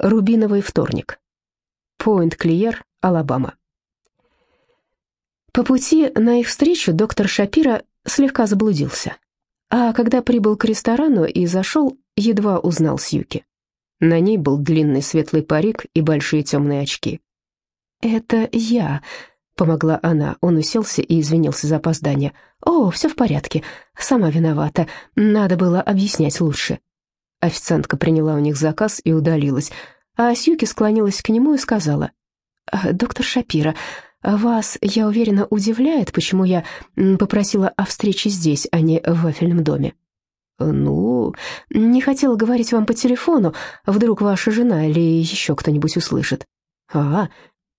Рубиновый вторник. Пойнт-Клиер, Алабама. По пути на их встречу доктор Шапира слегка заблудился. А когда прибыл к ресторану и зашел, едва узнал Сьюки. На ней был длинный светлый парик и большие темные очки. «Это я», — помогла она. Он уселся и извинился за опоздание. «О, все в порядке. Сама виновата. Надо было объяснять лучше». Официантка приняла у них заказ и удалилась, а Сьюки склонилась к нему и сказала, «А, «Доктор Шапира, вас, я уверена, удивляет, почему я попросила о встрече здесь, а не в вафельном доме?» «Ну, не хотела говорить вам по телефону, вдруг ваша жена или еще кто-нибудь услышит». «А,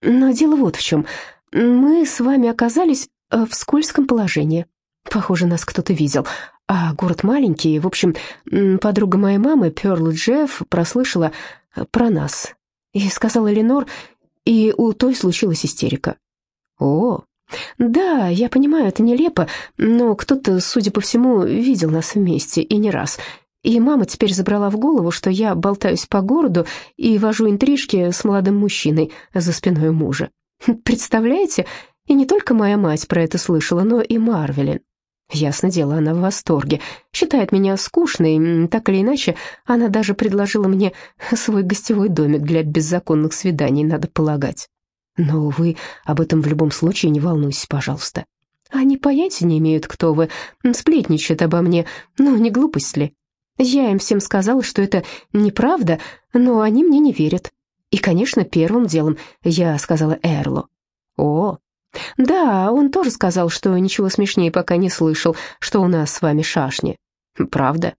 но дело вот в чем. Мы с вами оказались в скользком положении. Похоже, нас кто-то видел. А город маленький, в общем, подруга моей мамы, Перл Джефф, прослышала э, про нас. И сказала Ленор, и у той случилась истерика. О, да, я понимаю, это нелепо, но кто-то, судя по всему, видел нас вместе, и не раз. И мама теперь забрала в голову, что я болтаюсь по городу и вожу интрижки с молодым мужчиной за спиной мужа. Представляете? И не только моя мать про это слышала, но и Марвелин. Ясно дело, она в восторге. Считает меня скучной, так или иначе, она даже предложила мне свой гостевой домик для беззаконных свиданий, надо полагать. Но вы об этом в любом случае не волнуйтесь, пожалуйста. Они понятия не имеют, кто вы, сплетничают обо мне, ну, не глупость ли? Я им всем сказала, что это неправда, но они мне не верят. И, конечно, первым делом я сказала Эрлу. «О, «Да, он тоже сказал, что ничего смешнее пока не слышал, что у нас с вами шашни». «Правда?»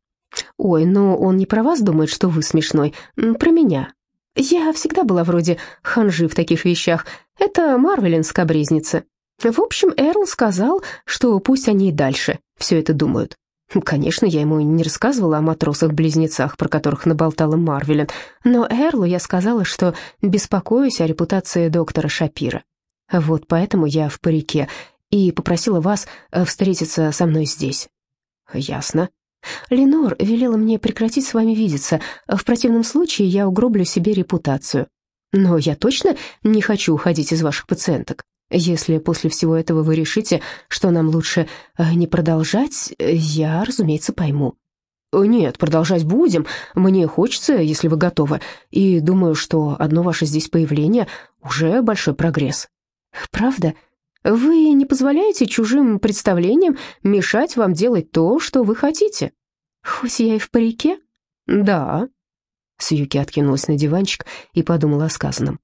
«Ой, но он не про вас думает, что вы смешной, про меня. Я всегда была вроде ханжи в таких вещах. Это Марвелин скобрезница. В общем, Эрл сказал, что пусть они и дальше все это думают. Конечно, я ему не рассказывала о матросах-близнецах, про которых наболтала Марвелин, но Эрлу я сказала, что беспокоюсь о репутации доктора Шапира. Вот поэтому я в парике и попросила вас э, встретиться со мной здесь». «Ясно». «Ленор велела мне прекратить с вами видеться. В противном случае я угроблю себе репутацию. Но я точно не хочу уходить из ваших пациенток. Если после всего этого вы решите, что нам лучше э, не продолжать, я, разумеется, пойму». «Нет, продолжать будем. Мне хочется, если вы готовы. И думаю, что одно ваше здесь появление уже большой прогресс». «Правда? Вы не позволяете чужим представлениям мешать вам делать то, что вы хотите? Хоть я и в парике?» «Да». Сьюки откинулась на диванчик и подумала о сказанном.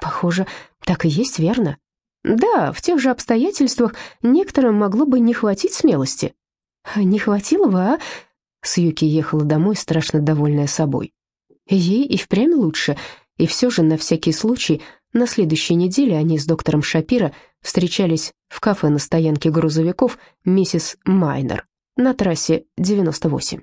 «Похоже, так и есть, верно?» «Да, в тех же обстоятельствах некоторым могло бы не хватить смелости». «Не хватило бы, а?» Сьюки ехала домой, страшно довольная собой. Ей и впрямь лучше, и все же на всякий случай на следующей неделе они с доктором Шапира встречались в кафе на стоянке грузовиков «Миссис Майнер» на трассе 98.